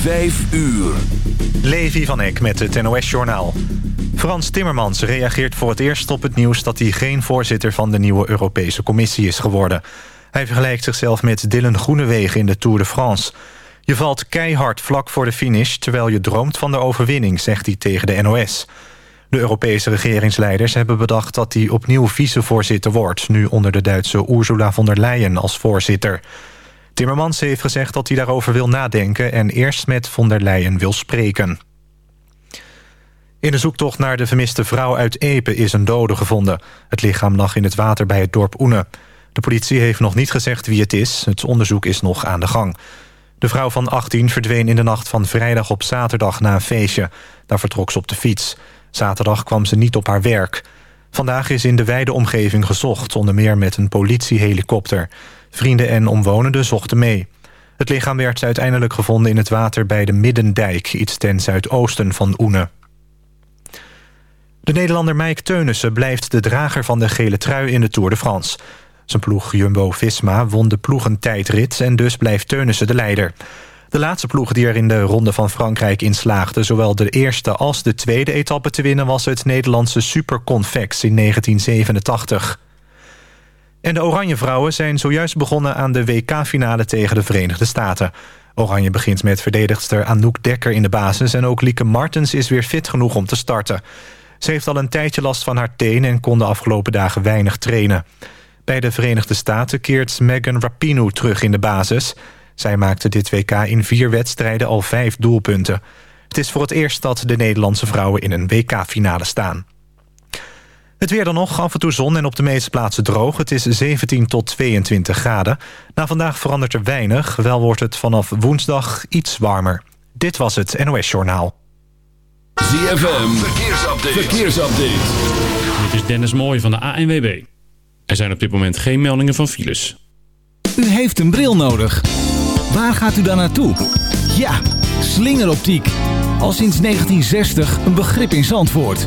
Vijf uur. Levi van Eck met het NOS-journaal. Frans Timmermans reageert voor het eerst op het nieuws... dat hij geen voorzitter van de nieuwe Europese Commissie is geworden. Hij vergelijkt zichzelf met Dylan Groenewegen in de Tour de France. Je valt keihard vlak voor de finish... terwijl je droomt van de overwinning, zegt hij tegen de NOS. De Europese regeringsleiders hebben bedacht dat hij opnieuw vicevoorzitter wordt... nu onder de Duitse Ursula von der Leyen als voorzitter... Timmermans heeft gezegd dat hij daarover wil nadenken... en eerst met von der Leyen wil spreken. In de zoektocht naar de vermiste vrouw uit Epe is een dode gevonden. Het lichaam lag in het water bij het dorp Oene. De politie heeft nog niet gezegd wie het is. Het onderzoek is nog aan de gang. De vrouw van 18 verdween in de nacht van vrijdag op zaterdag na een feestje. Daar vertrok ze op de fiets. Zaterdag kwam ze niet op haar werk. Vandaag is in de wijde omgeving gezocht, onder meer met een politiehelikopter. Vrienden en omwonenden zochten mee. Het lichaam werd uiteindelijk gevonden in het water bij de Middendijk... iets ten zuidoosten van Oene. De Nederlander Mike Teunissen blijft de drager van de gele trui in de Tour de France. Zijn ploeg Jumbo-Visma won de ploegentijdrit... en dus blijft Teunissen de leider. De laatste ploeg die er in de Ronde van Frankrijk in slaagde... zowel de eerste als de tweede etappe te winnen... was het Nederlandse Superconvex in 1987. En de Oranje Vrouwen zijn zojuist begonnen aan de WK-finale tegen de Verenigde Staten. Oranje begint met verdedigster Anouk Dekker in de basis... en ook Lieke Martens is weer fit genoeg om te starten. Ze heeft al een tijdje last van haar teen en kon de afgelopen dagen weinig trainen. Bij de Verenigde Staten keert Megan Rapinoe terug in de basis. Zij maakte dit WK in vier wedstrijden al vijf doelpunten. Het is voor het eerst dat de Nederlandse vrouwen in een WK-finale staan. Het weer dan nog, af en toe zon en op de meeste plaatsen droog. Het is 17 tot 22 graden. Na vandaag verandert er weinig. Wel wordt het vanaf woensdag iets warmer. Dit was het NOS Journaal. ZFM, verkeersupdate. verkeersupdate. Dit is Dennis Mooij van de ANWB. Er zijn op dit moment geen meldingen van files. U heeft een bril nodig. Waar gaat u dan naartoe? Ja, slingeroptiek. Al sinds 1960 een begrip in Zandvoort.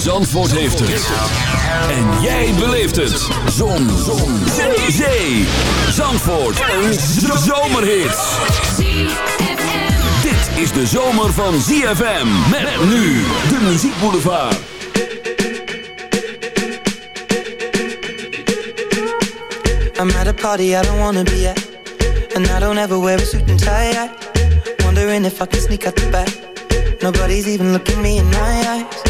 Zandvoort heeft het. En jij beleeft het. Zon. Zon. Zee. Zee. Zandvoort. Een zomerhit. Dit is de zomer van ZFM. Met nu de muziekboulevard. I'm at a party I don't wanna be at And I don't ever wear a suit and tie I Wondering if I can sneak out the back Nobody's even looking me in my eyes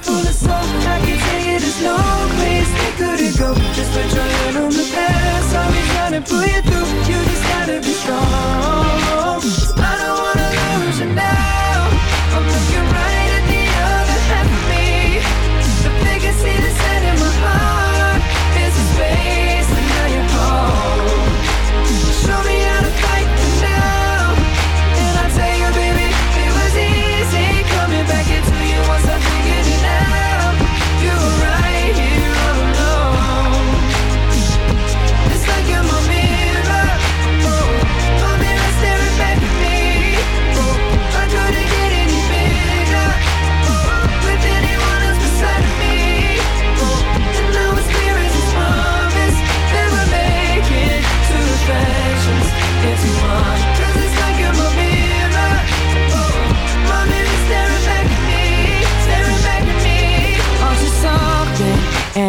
full of soul I can tell you there's no place we couldn't go. Just put your hand on the past. I'll be trying to pull you through. You just gotta be strong. I don't wanna lose you now. I'm looking right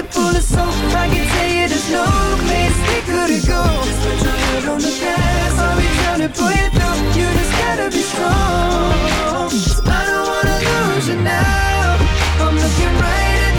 pocket full of soap I can tell you there's no place we couldn't go put your head on the past I'll be trying to pull you through You just gotta be strong I don't wanna lose you now. I'm looking right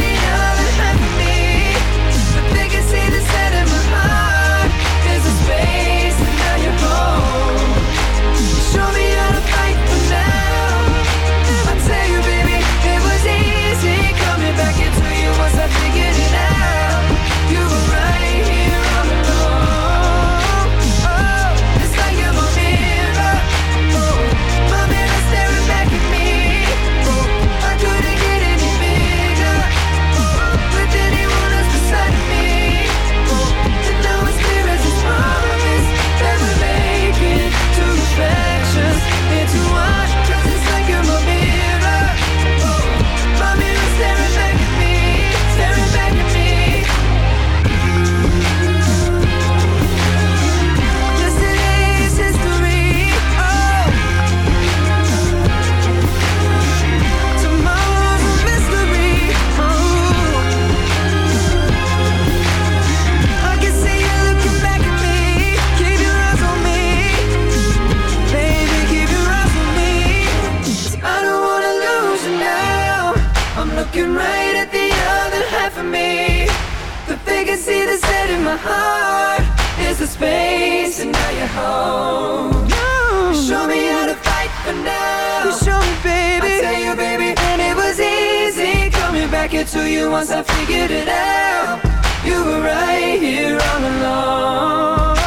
my heart Is the space and now you're home. You show me how to fight for now. You show me, baby. I tell you, baby And it was easy coming back into you Once I figured it out. You were right here all along.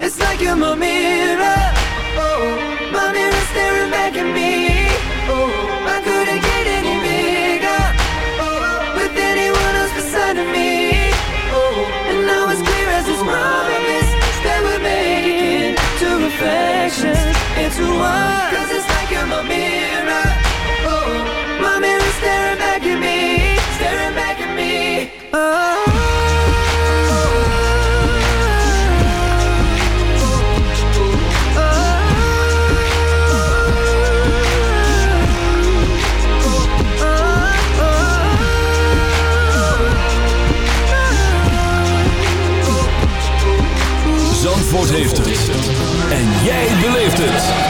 It's like you're my mirror. Oh, my mirror staring back at me. Oh, I couldn't get any one Cause it's like you're my mirror Oh, my mirror staring back at me Staring back at me Zandvoort heeft het. En jij beleeft het.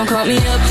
don't call me up.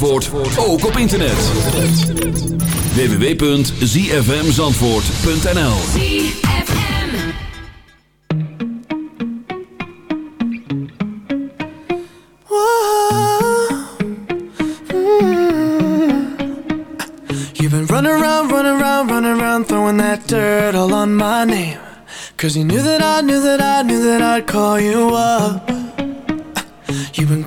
Zandvoort ook op internet. www.zfmzandvoort.nl You've been running around, running around, running around Throwing that dirt all on my name. Cause you knew that I, knew that I, knew that I'd call you up.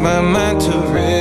my mind to rest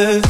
Yeah.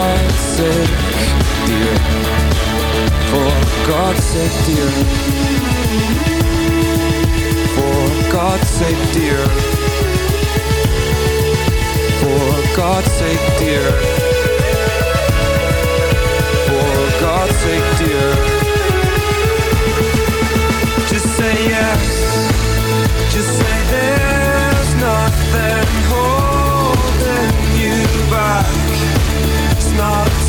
sake, dear. For God's sake, dear. For God's sake, dear. For God's sake, dear. For God's sake, dear. Just say yes. Just say there's nothing holding you back. It's not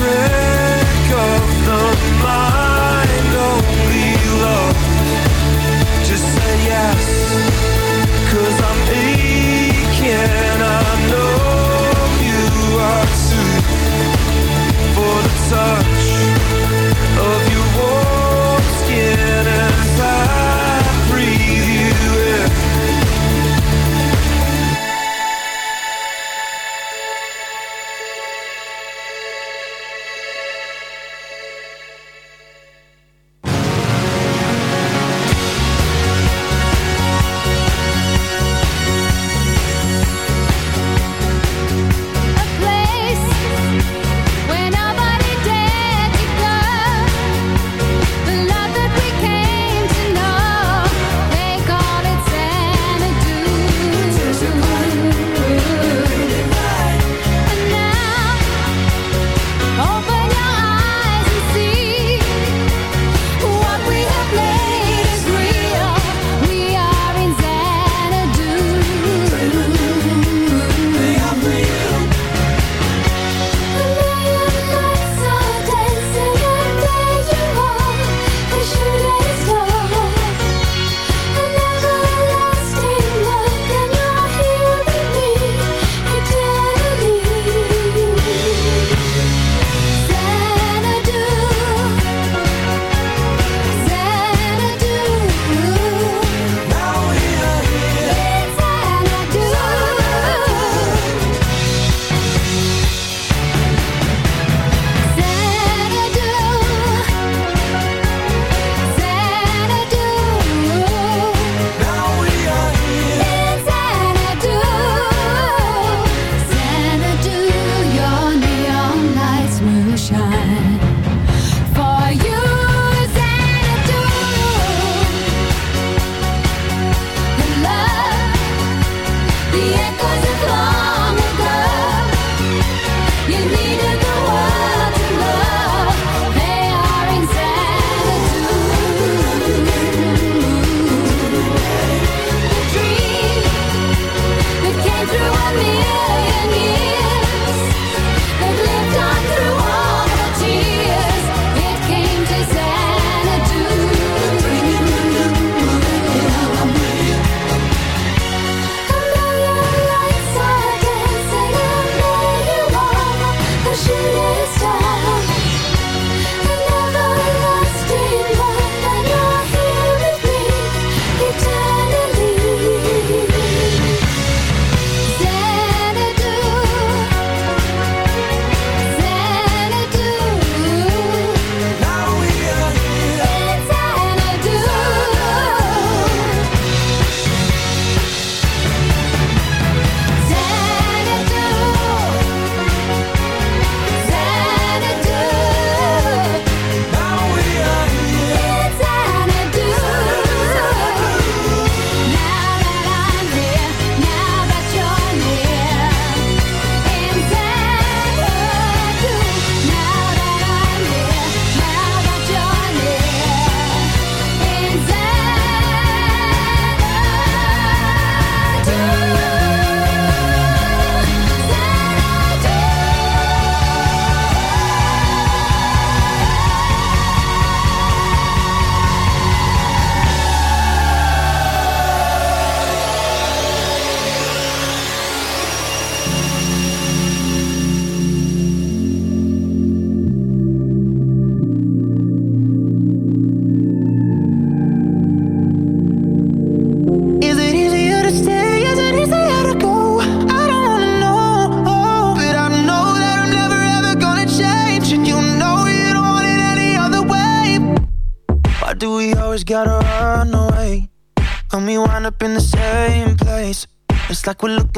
trick of the mind. Only love. Just say yes Cause I'm aching I know you are too. For the time.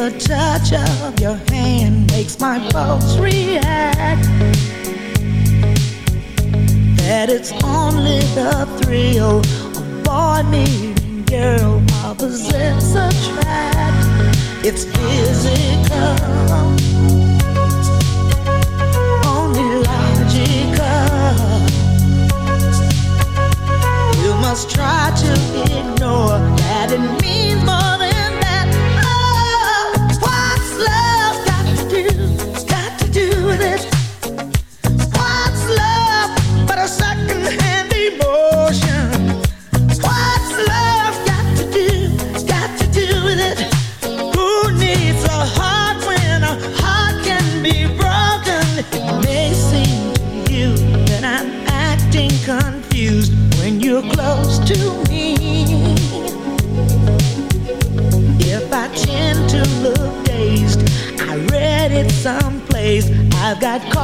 the touch of your hand makes my pulse react. That it's only the thrill of boy meeting girl while possess attract. It's physical, only logical. You must try to ignore that it means more.